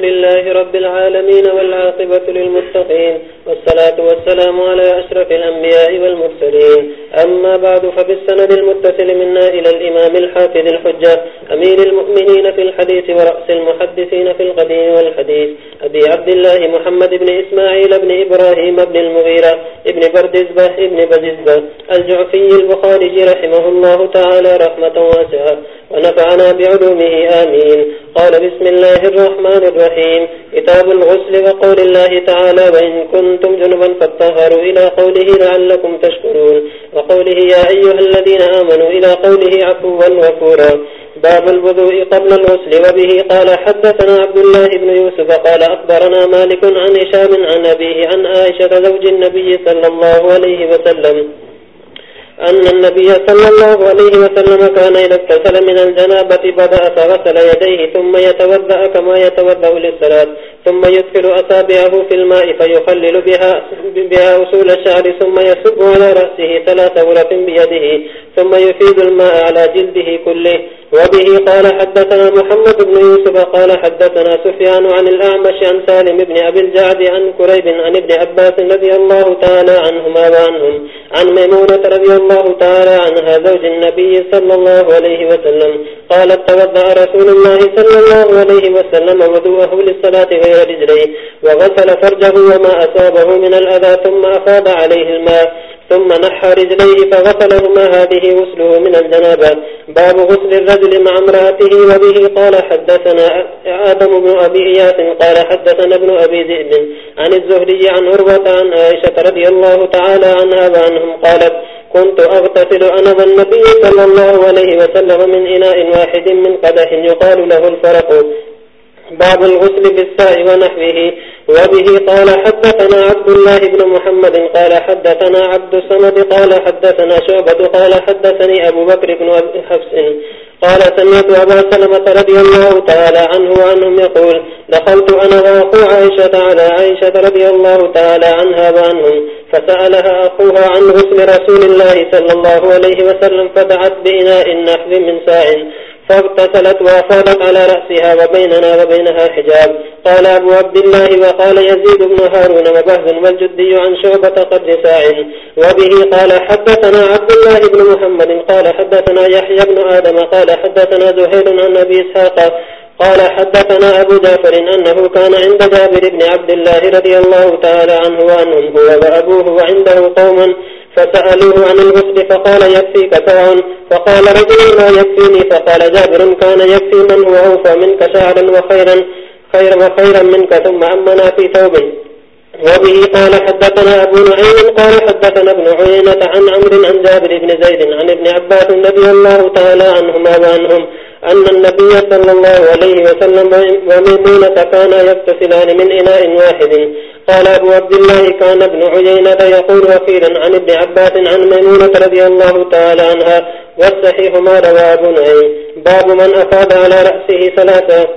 لله رب العالمين والعاقبة للمتقين والصلاة والسلام على أشرف الأنبياء والمرسلين. أما بعد، فبالسند المتصل منا إلى الإمام الحافظ الحجة، أمير المؤمنين في الحديث ورأس المحدثين في القديم والحديث، أبي عبد الله محمد بن إسماعيل بن إبراهيم بن المغيرة، ابن بردزبة ابن بززبة الجعفي البخاري رحمه الله تعالى رحمة واسعة. ونفعنا بعلومه، آمين. قال بسم الله الرحمن الرحيم. كتاب الغسل وقول الله تعالى، وإن كنتم جنبا فاتهروا إلى قوله لعلكم تشكرون. وقوله يا أيها الذين آمنوا إلى قوله عفوا وفورا باب الوضوء قبل الغسل، وبه قال حدثنا عبد الله بن يوسف قال أخبرنا مالك عن إشام عن أبيه عن آيشة زوج النبي صلى الله عليه وسلم. أن النبي صلى الله عليه وسلم كان إذا اكتسل من الجنابة بدأ فغسل يديه ثم يتوضأ كما يتوضأ للصلاة ثم يدخل أصابعه في الماء فيخلل بها, بها أصول الشعر ثم يصب على رأسه ثلاث غرف بيده ثم يفيد الماء على جلده كله. وبه قال حدثنا محمد بن يوسف قال حدثنا سفيان عن الأعمش عن سالم بن أبي الجعد عن كريب عن ابن عباس رضي الله تعالى عنهما وعنهم عن ميمونة رضي الله الله تعالى عنها زوج النبي صلى الله عليه وسلم. قالت توضع رسول الله صلى الله عليه وسلم وضوءه للصلاة غير رجليه، وغسل فرجه وما أصابه من الأذى، ثم أفاض عليه الماء، ثم نحى رجليه فغسلهما هذه غسله من الجنابة. باب غسل الرجل مع امرأته، وبه قال حدثنا آدم بن أبي إياس، قال حدثنا ابن أبي ذئب عن الزهري عن عروة عن عائشة رضي الله تعالى عنها وعنهم قالت كنت أغتسل أنا والنبي صلى الله عليه وسلم من إناء واحد من قدح يقال له الفرق. باب الغسل بالساء ونحوه، وبه قال حدثنا عبد الله بن محمد قال حدثنا عبد الصمد قال حدثنا شعبة قال حدثني أبو بكر بن حفص قال سمعت أبا سلمة رضي الله تعالى عنه وعنهم يقول، دخلت أنا وأخو عائشة على عائشة رضي الله تعالى عنها وعنهم فسألها أخوها عن غسل رسول الله صلى الله عليه وسلم، فدعت بإناء النحو من ساع فاغتسلت وافادت على رأسها وبيننا وبينها حجاب. قال أبو عبد الله وقال يزيد بن هارون وبهز والجدي عن شعبة قدر ساع وبه قال حدثنا عبد الله بن محمد، قال حدثنا يحيى بن آدم، قال حدثنا زهير عن نبي إسحاق، قال حدثنا أبو جافر أنه كان عند جابر بن عبد الله رضي الله تعالى عنه وأنهم هو وأبوه وعنده قوم فسألوه عن الغسل فقال يكفي كتاع فقال رجل ما يكفيني؟ فقال جابر كان يكفي من هو أوفى منك شعرا وخيرا، خيرا وخيرا منك، ثم أمنا في ثوب وبه قال حدثنا أبو نعيم، قال حدثنا ابن عينة عن عمر عن جابر بن زيد عن ابن عباس نبي الله تعالى عنهما وعنهم. أن النبي صلى الله عليه وسلم وميمونة كان يبتسلان من إناء واحد. قال أبو عبد الله كان ابن عيينة يقول وفيرا عن ابن عباس عن ميمونة رضي الله تعالى عنها، والصحيح ما روى أبو نعيم. باب من أفاد على رأسه ثلاثة.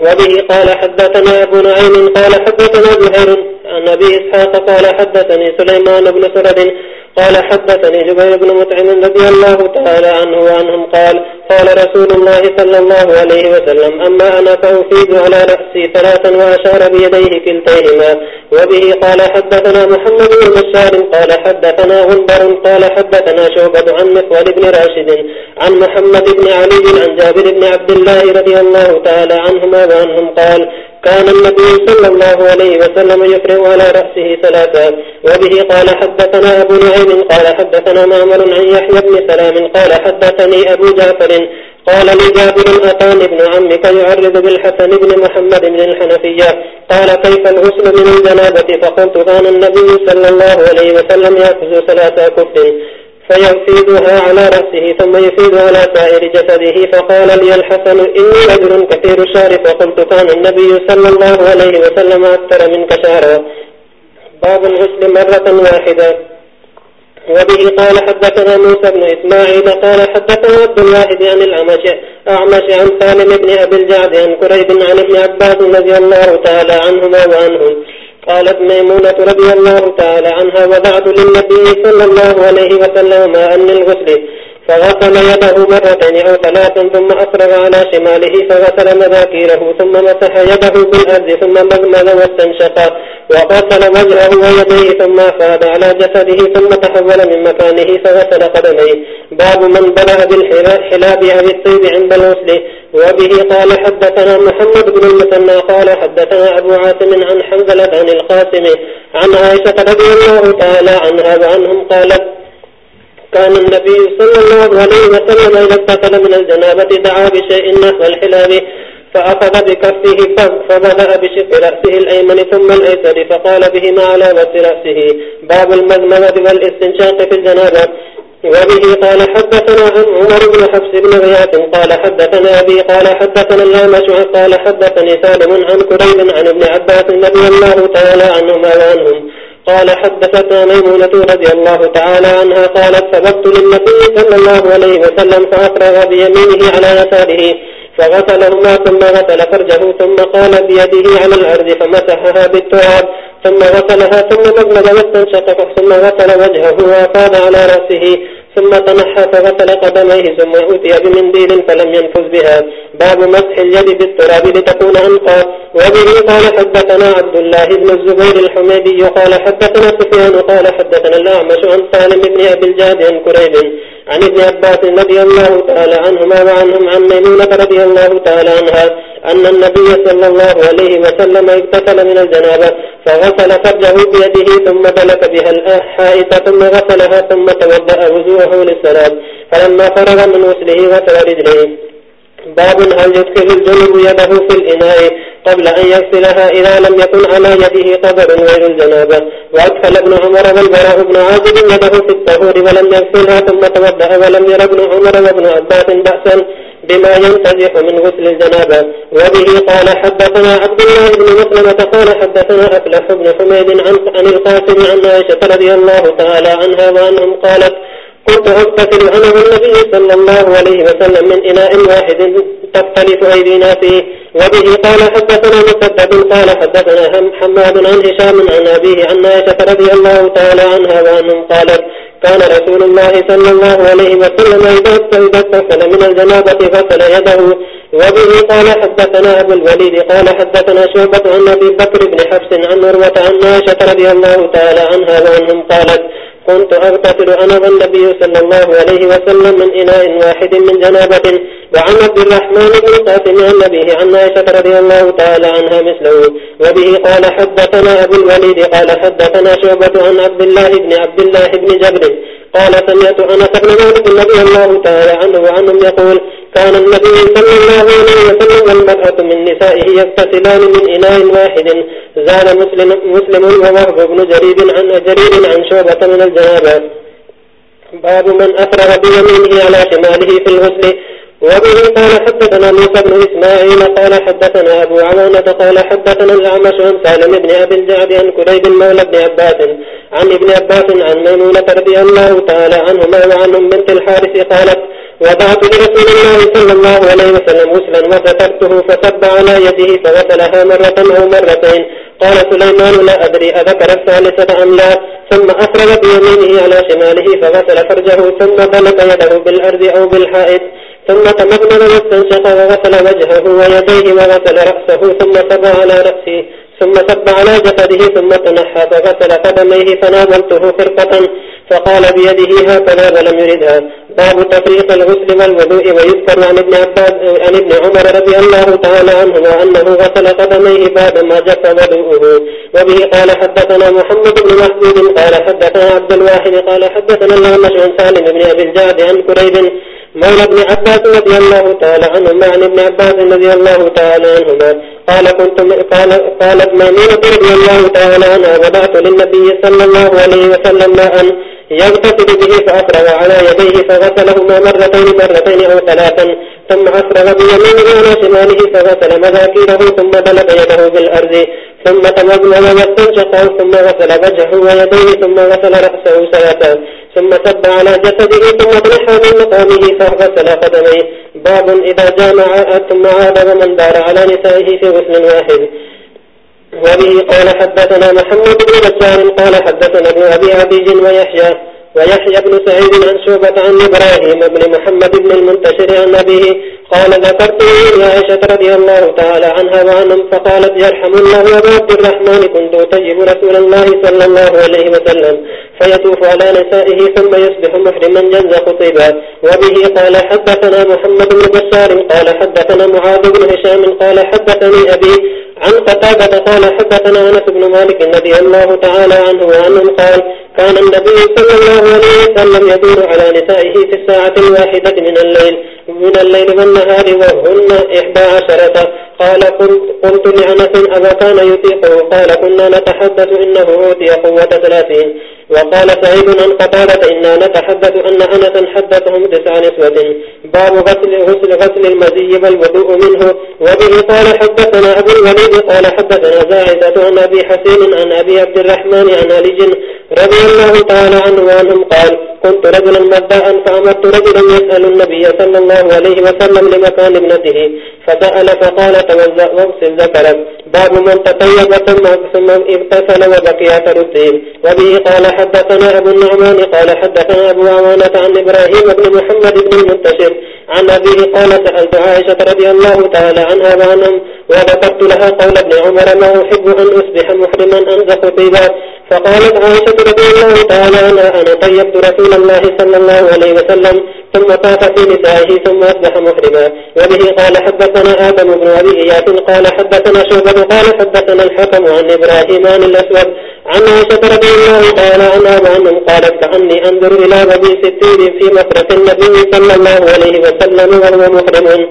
وبه قال حدثنا أبو نعيم، قال حدثنا بهير عن أبي إسحاق قال حدثني سليمان بن سرد، قال حدثني جبير بن متعم رضي الله تعالى عنه وعنهم قال قال رسول الله صلى الله عليه وسلم، أما أنا فأفيد على رأسي ثلاثا وأشار بيديه كلتيهما، وبه قال حدثنا محمد بن بشار، قال حدثنا غنبر قال حدثنا شعبة عن مخول بن راشد، عن محمد بن علي، عن جابر بن عبد الله رضي الله تعالى عنهما وعنهم قال كان النبي صلى الله عليه وسلم يفرغ على رأسه ثلاثا، وبه قال حدثنا أبو نعيم، قال حدثنا مامر عن يحيى بن سلام، قال حدثني أبو جعفر، قال لي جابر أتان ابن عمك يعرض بالحسن بن محمد بن الحنفية، قال كيف الغسل من الجنابة؟ فقلت كان النبي صلى الله عليه وسلم يأخذ ثلاثة كفر فيفيدها على رأسه ثم يفيد على سائر جسده فقال لي الحسن إني رجل كثير الشعر فقلت كان النبي صلى الله عليه وسلم أكثر منك شعرا باب الغسل مرة واحدة وبه قال حدثنا موسى بن إسماعيل قال حدثنا عبد الواحد عن الأمش أعمش عن سالم بن أبي الجعد عن كريب عن ابن عباس رضي الله تعالى عنهما وعنهم. قالت ميمونة رضي الله تعالى عنها وضعت للنبي صلى الله عليه وسلم ماء الغسل. فغسل يده مرتين أو ثلاثا ثم أفرغ على شماله فغسل مذاكيره ثم مسح يده بالأرض ثم مزمد واستنشق وغسل وجهه ويديه ثم أفاد على جسده ثم تحول من مكانه فغسل قدميه. باب من بلغ بالحلاب أو الطيب عند الوصل وبه قال حدثنا محمد بن المثنى قال حدثنا أبو عاصم عن حنزلة عن القاسم عن عائشة رضي الله تعالى عنها وعنهم قالت كان النبي صلى الله عليه وسلم إذا اتصل من الجنابة دعا بشيء نحو الحلاب فأخذ بكفه فبدأ بشق رأسه الأيمن ثم الأيسر، فقال بهما على وس رأسه. باب المزمنة والاستنشاق في الجنابة. وبه قال حدثنا عمر بن حفص بن غياث، قال حدثنا أبي، قال حدثنا اللامش، قال حدثني سالم عن كريب عن ابن عباس نبي الله تعالى عنهما وعنهم. قال حدثتنا ميمونة رضي الله تعالى عنها قالت سببت للنبي صلى الله عليه وسلم فأفرغ بيمينه على يساره، فغسلهما ثم غسل فرجه، ثم قال بيده على الأرض فمسحها بالتراب، ثم غسلها، ثم مبلغ واستنشق ثم غسل وجهه وفاد على رأسه ثم تنحى فغسل قدميه، ثم أتي بمنديل فلم ينفذ بها. باب مسح اليد بالتراب لتكون أنقى. وبه قال حدثنا عبد الله بن الزبير الحميدي، قال حدثنا سفيان، قال حدثنا الأعمش عن سالم بن أبي الجاد عن كريب. عن ابن عباس رضي الله تعالى عنهما وعنهم عن ميمونة رضي الله تعالى عنها أن النبي صلى الله عليه وسلم اكتسل من الجنابة، فغسل فرجه بيده ثم دلك بها الحائطة ثم غسلها، ثم توضأ وزوه للسلام، فلما فرغ من وسله غسل رجله باب هل يدخل الجنب يده في الإناء قبل أن يغسلها إذا لم يكن على يده قدر غير الجنابة وأدخل ابن عمر والبراء بن عازب يده في الطهور ولم يغسلها ثم توضأ ولم ير ابن عمر وابن عباس بأسا بما ينتزح من غسل الجنابة. وبه قال حدثنا عبد الله بن مسلمة قال حدثنا أفلح بن حميد عن القاسم عن عائشة رضي الله تعالى عنها وأنهم قالت كنت أغتسل أنا والنبي صلى الله عليه وسلم من إناء واحد تختلف أيدينا فيه. وبه قال حدثنا مسدد قال حدثنا حماد عن هشام عن أبيه عن عائشة رضي الله تعالى عنها وأنهم قالت كان رسول الله صلى الله عليه وسلم إذا اغتسل من الجنابة غسل يده. وبه قال حدثنا أبو الوليد قال حدثنا شعبة عن أبي بكر بن حفص عن نروة عن عائشة رضي الله تعالى عنها وأنهم قالت كنت أغتسل أنا والنبي صلى الله عليه وسلم من إناء واحد من جنابة. وعن عبد الرحمن بن قاسم عن نبيه عن عائشة رضي الله تعالى عنها مثله. وبه قال حدثنا أبو الوليد، قال حدثنا شعبة عن عبد الله بن عبد الله بن جبر قال سمعت أنا بن مالك رضي الله تعالى عنه وعنهم يقول كان النبي صلى الله عليه وسلم والمرأة من نسائه يغتسلان من إناء واحد. زال مسلم, مسلم ووهب بن جريد عن جريد عن شعبة من الجنابات باب من أفرغ بيمينه على شماله في الغسل. وبه قال حدثنا موسى بن إسماعيل قال حدثنا أبو عوانة قال حدثنا الأعمش عن سالم بن أبي الجعد عن كريب مولى بن عباس عن ابن عباس عن ميمونة رضي الله تعالى عنهما وعنهم بنت الحارث قالت وضعت لرسول الله صلى الله عليه وسلم غسلا وفترته فسب على يده فغسلها مرة أو مرتين. قال سليمان، لا أدري، أذكر الثالثة أم لا؟ ثم أفرغ بيمينه على شماله فغسل فرجه، ثم بلق يده بالأرض أو بالحائط، ثم تمضمن واستنشق وغسل وجهه ويديه وغسل رأسه، ثم ثم سب على جسده ثم تنحى فغسل قدميه فناولته فرقة فقال بيده هكذا ولم يردها. باب تفريق الغسل والوضوء ويذكر عن ابن عباد عن ابن عمر رضي الله تعالى عنه وأنه غسل قدميه بعد ما جف وضوءه. وبه قال حدثنا محمد بن محمود قال حدثنا عبد الواحد قال حدثنا الله عن سالم بن أبي الجاد عن كريب مولى ابن عباس رضي الله تعالى عنهما عن ابن عباس رضي الله تعالى عنهما قال كنت قال قالت ميمونة رضي الله تعالى عنها وضعت للنبي صلى الله عليه وسلم ماء يغتسل به فأفرغ على يديه فغسلهما مرتين مرتين أو ثلاثا ثم أفرغ بيمينه على شماله فغسل مذاكيره، ثم بلغ يده بالأرض، ثم تمضمض واستنشق، ثم غسل وجهه ويديه، ثم غسل رأسه ثلاثا ثم سب على جسده، ثم تنحى من مقامه فغسل قدميه. باب إذا جامع ثم عاد ومن دار على نسائه في غسل واحد. وبه قال حدثنا محمد بن بسار قال حدثنا ابن أبي عبيج ويحيى ويحيى بن سعيد عن شعبة عن إبراهيم بن محمد بن المنتشر عن نبيه قال ذكرت عائشة رضي الله تعالى عنها وعنهم فقالت يرحم الله وبعد الرحمن كنت أطيب رسول الله صلى الله عليه وسلم فيتوف على نسائه ثم يصبح محرما ينزق طيبا وبه قال حدثنا محمد بن بشار قال حدثنا معاذ بن هشام قال حدثني أبي عن قتابة قال حدثنا أنس بن مالك النبي الله تعالى عنه وعنهم قال كان النبي صلى الله عليه وسلم يدور على نسائه في الساعة الواحدة من الليل من الليل والنهار وهن إحدى عشرة. قال قلت لعنس أبا كان يطيقه؟ قال كنا نتحدث إنه أوتي قوة ثلاثين. وقال سعيد أن قتالة إنا نتحدث أن أنسا حدثهم تسع نسوة. باب غسل, غسل, غسل المزي والوضوء منه. وبه قال حدثنا أبو الوليد قال حدثنا زاعدة عن أبي حسين عن أبي عبد الرحمن عن علي رضي الله تعالى عنه وعنهم قال كنت رجلا مبداء فأمرت رجلا يسأل النبي صلى الله عليه وسلم لمكان ابنته، فسأل فقال توزأ واغسل ذكرك باب من تطيب ثم ثم اغتسل وبقي تردين وبه قال، حدثنا أبو النعمان، قال حدثنا أبو عوانة عن إبراهيم بن محمد بن المنتشر. عن أبيه قال، سألت عائشة رضي الله تعالى عنها وعنهم وذكرت لها قول ابن عمر، ما أحب أن أصبح محرما أنزق طيبا. فقالت عائشة رضي الله تعالى عنها، أنا طيبت رسول الله صلى الله عليه وسلم، ثم طاف في نسائه ثم أصبح محرما. وبه قال حدثنا آدم بن أبي إياس، قال حدثنا شعبة، قال حدثنا الحكم عن إبراهيم عن الأسود، عن عائشة رضي الله تعالى عنها وعنهم قالت كأني أنظر إلى ربي ستين في مفرة النبي صلى الله عليه وسلم، وهو محرم.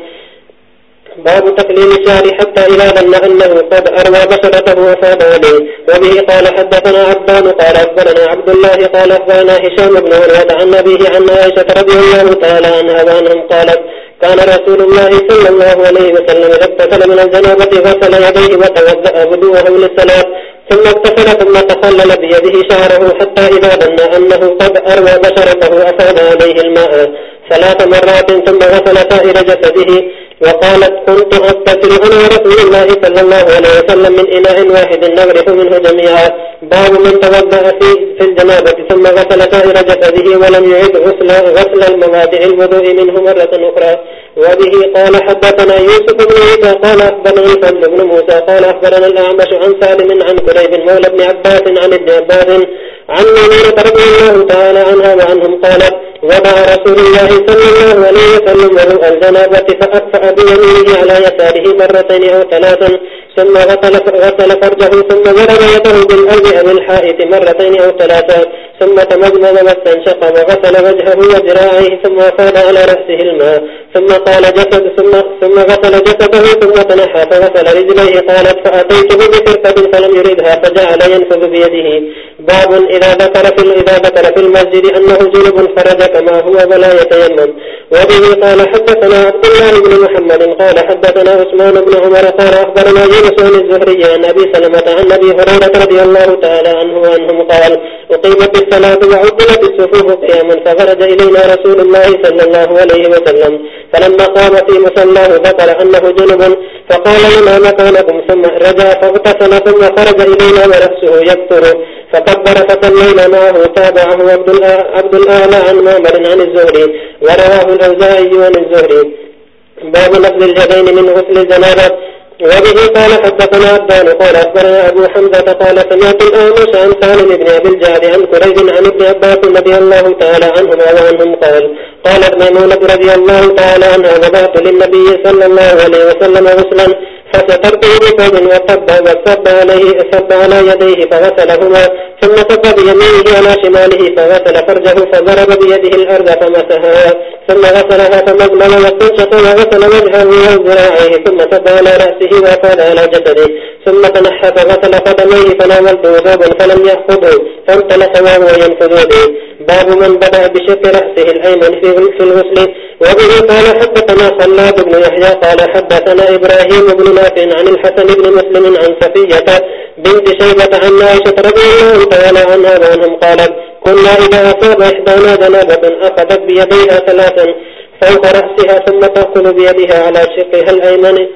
باب تقليل الشعر حتى إذا ظن أنه قد أروى بشرته وفاد عليه وبه قال حدثنا عبدان، قال أخبرنا عبد الله، قال أخبرنا هشام بن وليد عن نبيه عن عائشة رضي الله تعالى عنها وعنهم قالت كان رسول الله صلى الله عليه وسلم اغتسل من الجنابة غسل يديه وتوضأ بدوه للصلاة، ثم اغتسل ثم تخلل بيده شعره حتى إذا ظن أنه قد أروى بشرته أفاد عليه الماء. ثلاث مرات ثم غسل سائر جسده وقالت كنت أستفر هنا رسول الله صلى الله عليه وسلم من إله واحد نغرف منه جميعا. باب من توضع في, في الجنابة ثم غسل سائر جسده ولم يعد غسل, غسل المواضع الوضوء منه مرة أخرى. وبه قال حدثنا يوسف بن عيسى قال أخبرنا الفضل بن موسى قال أخبرنا الأعمش عن سالم عن كليب مولى بن عباس عن ابن عباس عن نميرة رضي الله تعالى عنها وعنهم قالت وضع رسول الله صلى الله عليه وسلم وضوء الجنابة فأكفأ بيمينه على يساره مرتين أو ثلاثا ثم غسل, غسل فرجه ثم ضرب يده بالأرض أو الحائط مرتين أو ثلاثا ثم تمزمز واستنشق وغسل وجهه وذراعيه ثم وفاد على رأسه الماء ثم قال جسد ثم, ثم غسل جسده ثم تنحى فغسل رجليه قالت فأتيته بفرقة فلم يردها فجعل ينفذ بيده. باب إذا ذكر في, إذا ذكر في المسجد أنه جنب خرج كما هو ولا يتيمم. وبه قال حدثنا عبد الله بن محمد قال حدثنا عثمان بن عمر قال أخبرنا يونس عن الزهري عن أبي سلمة عن أبي هريرة رضي الله تعالى عنه وعنهم قال، أقيمت الصلاة وعدلت الصفوف قياما فخرج إلينا رسول الله صلى الله عليه وسلم، فلما قام في مسلاه ذكر أنه جنب، فقال لنا مكانكم ثم رجع فاغتسل، ثم خرج إلينا ورأسه يكثر، فكبر فصلينا معه، تابعه عبد الآلى عن مامر عن الزهري، ورواه الأوزائي عن الزهري باب نفذ الجبين من غسل الزنابة وبه قال حدثنا عبدان، قال أخبرنا أبو حمزة، قال سمعت الآمش عن سالم بن أبي الجعد عن كريج عن ابن عباس رضي الله تعالى عنهما وعنهم قال قالت ميمونة رضي الله تعالى عنها وضعت للنبي صلى الله عليه وسلم غسلا. فسترته بثوب وصب وصب عليه صب على يديه فغسلهما ثم صب بيمينه على شماله فغسل فرجه فضرب بيده الأرض فمسها ثم غسلها فمضمن واستنشق وغسل وجهه وذراعيه ثم صب على رأسه وفاد على جسده ثم تنحى فغسل قدميه فناولته ثوبا فلم يأخذه فانطلق وهو ينفذ به باب من بدأ بشق رأسه الأيمن في الغسل وبه قال حدثنا خلاد بن يحيى قال حدثنا إبراهيم بن نافع عن الحسن بن مسلم عن صفية بنت شيبة عن عائشة رضي الله تعالى عنها وعنهم قالت، كنا إذا أصاب إحدانا جنابة أخذت بيديها ثلاثا فوق رأسها ثم تأخذ بيدها على شقها الأيمن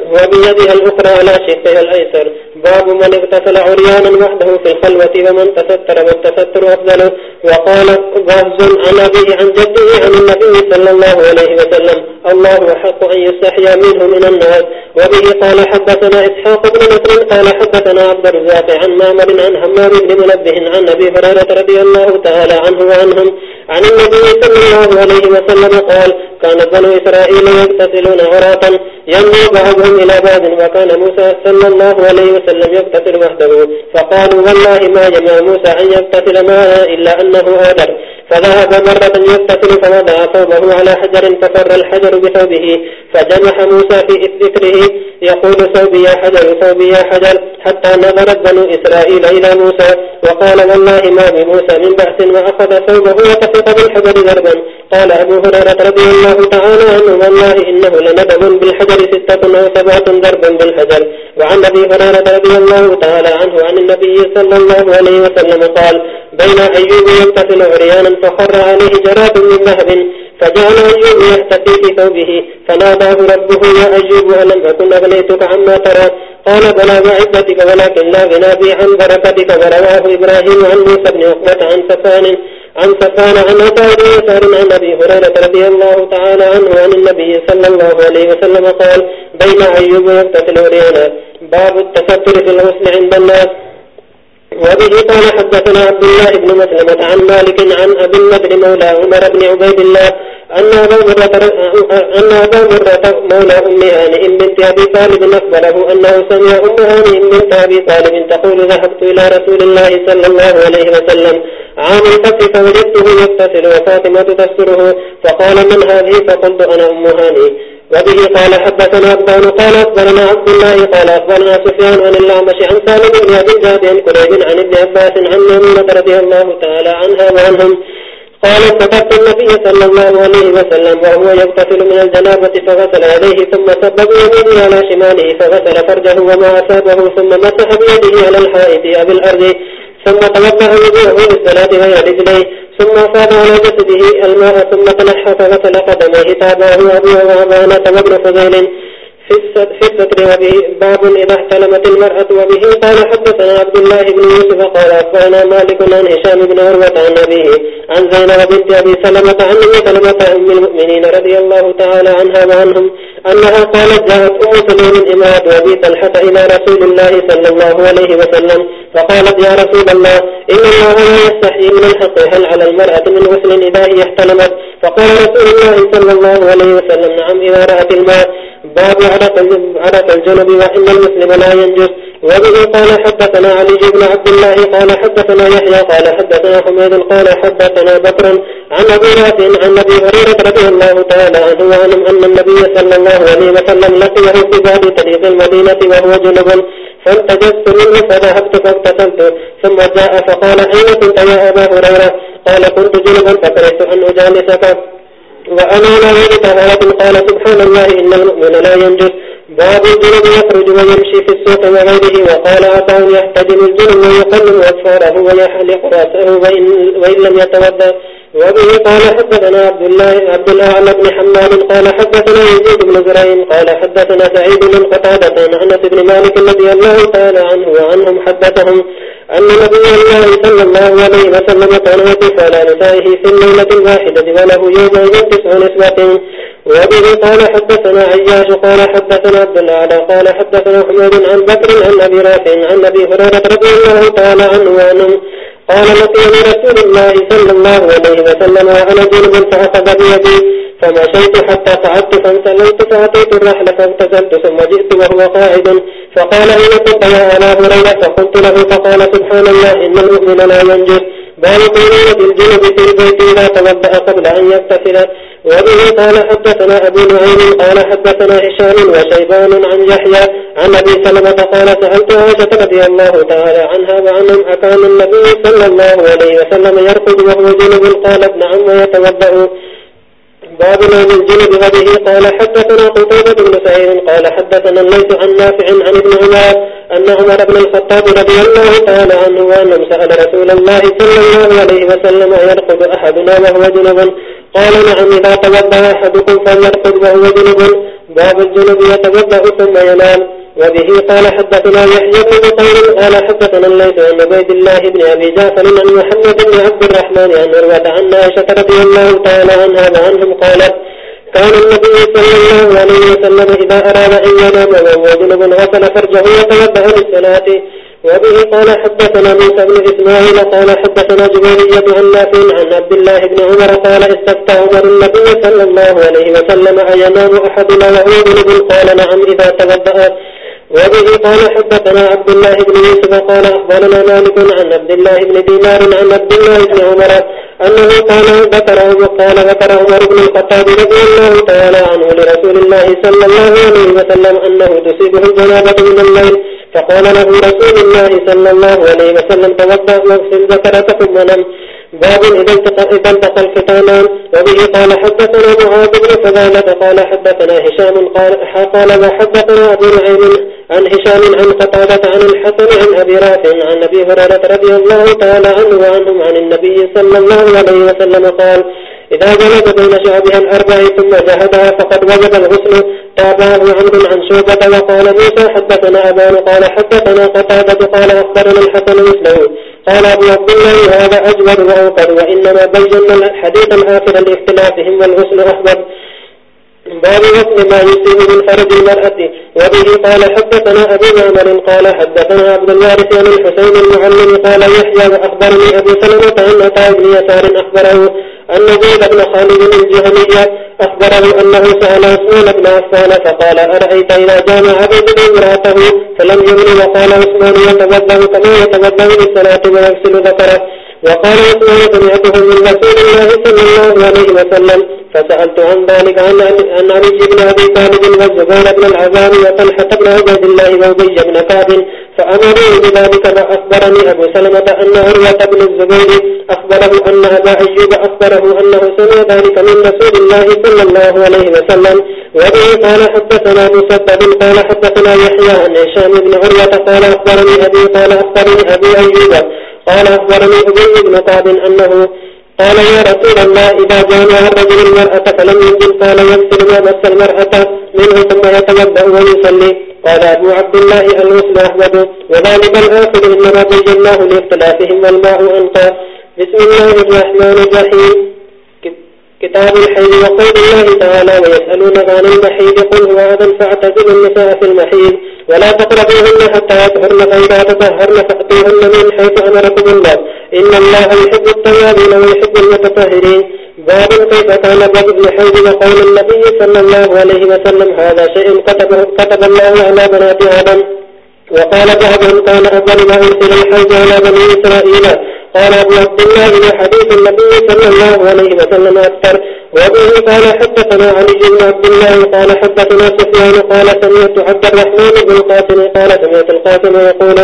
وبيدها الأخرى على شقها الأيسر. باب من اغتسل عريانا وحده في الخلوة ومن تستر والتستر أفضل. وقال غهز عن أبيه عن جده عن النبي صلى الله عليه وسلم. الله حق أن يستحيا منه من الناس. وبه قال حدثنا إسحاق بن نصر قال حدثنا عبد الرزاق عن مامر عن حمام بن منبه عن أبي هريرة رضي الله تعالى عنه وعنهم عن النبي صلى الله عليه وسلم قال، كان بنو إسرائيل يغتسلون عراقا ينمو بعضهم إلى بعض، وكان موسى صلى الله عليه وسلم يغتسل وحده، فقالوا والله ما جمع موسى أن يغتسل معنا إلا أنه آدر فذهب مرة يغتسل فوضع ثوبه على حجر ففر الحجر بثوبه فجمح موسى في ذكره يقول ثوبي يا حجر، ثوبي يا حجر، حتى نظرت بنو إسرائيل إلى موسى، وقال والله ما بموسى من بأس، وأخذ ثوبه وتفق بالحجر ذربا قال أبو هريرة رضي الله تعالى عنه، والله إنه لندب بالحجر ستة أو سبعة ضربا بالحجر. وعن أبي هريرة رضي الله تعالى عنه، عن النبي صلى الله عليه وسلم قال بين أيوب يقتل عريانا فخر عليه جراد من ذهب، فجعل أيوب يحتدي في ثوبه، فناداه ربه يا أيوب، ألم أكن أغنيتك عما ترى؟ قال بلا بعدتك ولكن لا غنى بي عن بركتك. ورواه إبراهيم عن موسى بن عقبة عن سفان عن سفان عن أطار يسار عن أبي هريرة رضي الله تعالى عنه عن النبي صلى الله عليه وسلم قال بين أيوب يقتتل وريانا باب التفتر في الغسل عند الناس. وبه قال حدثنا عبد الله بن مسلمة عن مالك عن أبي النبر مولى عمر بن عبيد الله أن أبا مرة مولى أم هانئ بنت أبي طالب أخبره أنه سمع أم هانئ بنت أبي طالب تقول ذهبت إلى رسول الله صلى الله عليه وسلم عام الفتح فوجدته يغتسل وفاطمة تستره فقال من هذه فقلت أنا أم هانئ وبه قال حدثنا أبدان قال أخبرنا عبد الله قال أخبرنا سفيان عن اللعمش عن سالم بن أبي جاد عن كريب عن ابن عباس عن مؤمنة رضي الله تعالى عنها وعنهم قال فتبت النبي صلى الله عليه وسلم، وهو يغتسل من الجنابة فغسل عليه ثم سبب يمينه على شماله فغسل فرجه وما أسابه ثم مسح بيده على الحائط أبي الأرض، ثم توقع وجوه للصلاة غير رجليه، ثم فاد على جسده الماء، ثم تنحى فغسل قدميه، تابعه أبي وعبانة وابن فضيل. في الستر باب إذا احتلمت المرأة وبه قال حدثنا عبد الله بن يوسف قال أخبرنا مالك عن هشام بن عروة عن أبيه عن زينب بنت أبي سلمة عن سلمة أم المؤمنين رضي الله تعالى عنها وعنهم أنها قالت جاءت أم سليم إماد وبي طلحة إلى رسول الله صلى الله عليه وسلم فقالت يا رسول الله إن الله لا يستحيي من الحق، هل على المرأة من غسل إذا هي احتلمت؟ فقال رسول الله صلى الله عليه وسلم نعم، إذا رأت الماء باب عرق الجنب وإن المسلم لا ينجس. وبه قال حدثنا علي بن عبد الله، قال حدثنا يحيى، قال حدثنا حميد، قال حدثنا بكر عن أبي رافع عن أبي هريرة رضي الله تعالى عنه وعلم أن النبي صلى الله عليه وسلم لقيه في باب طريق المدينة، وهو جنب. فانتجزت منه، فذهبت فاغتسلت. ثم جاء فقال أين كنت يا أبا هريرة؟ قال كنت جنبا، فكرهت أن أجالسك. وأنا لا يجب هذا قال سبحان الله إن المؤمن لا ينجس. باب الجنب يخرج ويمشي في السوق وغيره وقال عطاء يحتجم الجنب ويقلم أسفاره ويحلق رأسه وإن, وإن لم يتوضى وبه قال حدثنا عبد الله عبد الله بن حمام قال حدثنا يزيد بن زرعين قال حدثنا سعيد بن قتادة عن أنس بن مالك الذي الله تعالى عنه وعنهم حدثهم. أن نبي الله صلى الله عليه وسلم كان يقف على نسائه في الليلة الواحدة وله يوم تسع نسوة. وبه قال حدثنا عياش، قال حدثنا عبد الله، قال حدثنا حمود عن بكر عن أبي رافع عن أبي هريرة رضي الله تعالى عنه وعنهم قال لقيني رسول الله صلى الله عليه وسلم وأنا جنب فأخذ بيدي فمشيت حتى صعدت فانسليت فأتيت الرحل فانتزلت ثم جئت وهو قاعد فقال أين كنت يا أنا هريرة فقلت له فقال سبحان الله إن المؤمن لا ينجز باب قولون بالجنب في البيت إذا توضأ قبل أن يغتسل وبه قال حدثنا أبو نعيم قال حدثنا هشام وشيبان عن يحيى عن أبي سلمة قال سألت عائشة رضي الله تعالى عنها وعنهم أكان النبي صلى الله عليه وسلم يرقد وهو جنب قالت نعم ويتوضأ باب من الجنب هذه قال حدثنا قتيبة بن سعيد قال حدثنا الليث عن نافع عن ابن عمر أن عمر بن الخطاب رضي الله تعالى عنه وأنه سأل رسول الله صلى الله عليه وسلم يرقد أحدنا وهو جنب. قال نعم، إذا توضى أحدكم فليرقد وهو جنب. باب الجنب يتوضأ ثم ينام. وبه قال حدثنا يحيى بن بطير قال حدثنا الليث عن عبيد الله بن أبي جعفر عن محمد بن عبد الرحمن عن عروة عن عائشة رضي الله تعالى عنها وعنهم قالت، كان النبي صلى الله عليه وسلم إذا أراد أن ينام وهو جنب غسل فرجه وتوضأ للصلاة. وبه قال حدثنا موسى بن إسماعيل قال حدثنا جبيرية عن نافع عن عبد الله بن عمر قال استفتى عمر النبي صلى الله عليه وسلم أينام أحدنا وهو جنب قال نعم إذا توضأ. وبه قال حدثنا عبد الله بن يوسف قال أخبرنا مالك عن عبد الله بن دينار عن عبد الله بن عمر أنه قال ذكره وقال ذكر عمر بن الخطاب رضي الله تعالى عنه لرسول الله صلى الله عليه وسلم أنه تصيبه الجنابة من الليل فقال له رسول الله صلى الله عليه وسلم توضأ واغسل ذكرك ثم نم باب إذا انتقى الختامان وبه قال حدثنا معاذ بن فضالة، قال حدثنا هشام، قال قال وحدثنا أبو نعيم عن هشام عن قطادة عن الحسن عن أبي رافع عن أبي هريرة رضي الله تعالى عنه وعنهم عن النبي صلى الله عليه وسلم قال إذا جلد بين شعبها الأربع ثم جهدها فقد وجد الغسل. تابعه عمر عن شعبة وقال موسى، حدثنا أبان. قال حدثنا قطادة قال أخبرنا الحسن مثله قال أبو عبد الله، هذا أجود وأوقد، وإنما بينا الحديث الآخر لاختلافهم والغسل أحبب باب وقت ما يسيب من فرد المرأة. وبه قال حدثنا أبي معمر قال حدثنا عبد الوارث عن الحسين المعلم قال يحيى وأخبرني أبو سلمة أن أتى ابن يسار أخبره أن زيد بن خالد الجهنية أخبره أنه سأل عثمان بن عفان فقال أرأيت إذا جامع عبد امرأته فلم يمن وقال عثمان يتوضأ كما يتوضأ للصلاة ويغسل ذكره وقال عثمان سمعته من رسول الله صلى عليه وسلم، فسألت عن ذلك، عن عن علي بن أبي طالب والزبير بن العذاب وطلحة بن عبد الله وأبي بن كعب فأمروا بذلك، فأخبرني أبو سلمة أن عروة بن الزبير أخبره أن أبا أيوب أخبره أنه سمع ذلك من رسول الله صلى الله عليه وسلم، وبه قال حدثنا مسدد، قال حدثنا يحيى عن هشام بن عروة، قال أخبرني أبي، قال أخبرني أبي أيوب، قال أخبرني أبي بن قعب أنه قال يا رسول الله، إذا جامع الرجل المرأة فلم يجل قال يكسر ما مس المرأة، منه ثم يتوضأ ويصلي. قال أبو عبد الله الوسل أحمد. وذلك الآخر، إنما بيجناه لاختلافهم والماء أنقى. بسم الله الرحمن الرحيم. كتاب الحيض وقول الله تعالى ويسألونك عن المحيض قل هو أذن فاعتزلوا النساء في المحيض ولا تقربوهن حتى يطهرن فإذا تطهرن فأتوهن من حيث أمركم الله إن الله يحب التوابين ويحب المتطهرين باب كيف كان بدء الحيض وقول النبي صلى الله عليه وسلم هذا شيء كتب, كتب الله على بنات آدم وقال بعضهم كان أول ما أرسل الحيض على بني إسرائيل قال أبو عبد الله إلى حديث النبي صلى الله عليه وسلم أكثر وابنه قال حدثنا علي بن عبد الله، قال حدثنا سفيان، قال سمعت عبد الرحمن بن القاسم قال سمعت القاسم يقول،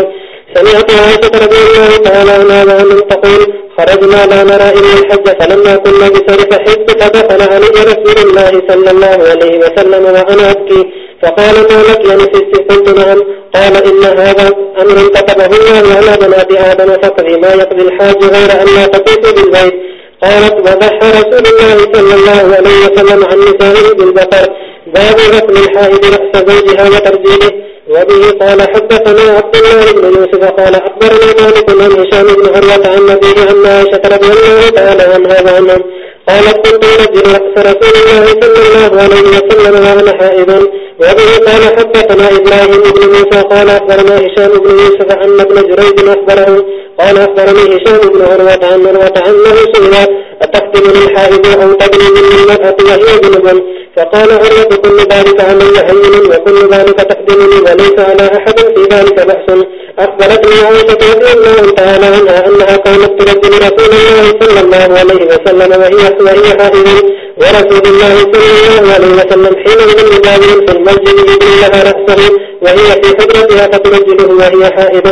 سمعت عائشة رضي الله تعالى عنها وأن تقول، خرجنا لا نرى إلا الحج، فلما كنا بسرف حج، فدخل علي رسول الله صلى الله عليه وسلم وأنا أبكي. فقال ما لك يا نفسي قلت نعم قال إن هذا أمر كتبه الله على بنات آدم فقضي ما يقضي الحاج غير أن لا تطيف بالبيت. قالت وضحى رسول الله صلى الله عليه وسلم عن نسائه بالبقر. باب غسل الحائد رأس زوجها وترجيله. وبه قال، حدثنا عبد الله بن يوسف قال، أخبرنا مالك عن هشام بن عروة عن نبيه عن عائشة رضي الله تعالى عنها وعنهم. قالت، كنت رجل رأس رسول الله صلى الله عليه وسلم وأنا حائضا. وبه قال حدثنا إبراهيم بن موسى قال أخبرنا هشام بن يوسف أن ابن جريد أخبره، قال أخبرني هشام بن عروة عن عروة عنه سئل أتقدم للحائض أو تدري من المرأة وهي جنبا فقال عروة، كل ذلك علي هين وكل ذلك تقدمني وليس على أحد في ذلك بأس. أخبرتني عائشة رضي الله تعالى عنها أنها كانت رسول الله صلى الله عليه وسلم وهي وهي حائض ورسول الله صلى الله عليه وسلم حين من مجاور في المسجد يدري لها رأسه وهي في حجرتها فترجله وهي حائض.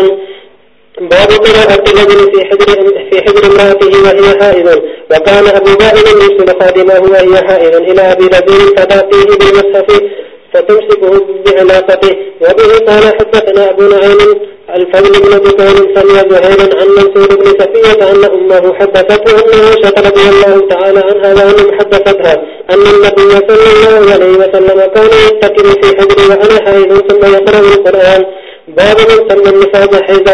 باب قراءة الرجل في حجر في حجر امرأته وهي حائض. وكان أبو بائل يرسل خادمه وهي حائض إلى أبي ربيع فتأتيه بالمصحف فتمسكه بعلاقته وبه قال حدثنا أبو نعيم الفضل بن بطول سمع زهيرا عن منصور بن سفية أن أمه حدثته، أن عائشة رضي الله تعالى عنها وأن حدثتها، أن النبي صلى الله عليه وسلم كان يتكل في حجر وأنا حائض ثم يقرأ القرآن. باب من سمى النساء حيث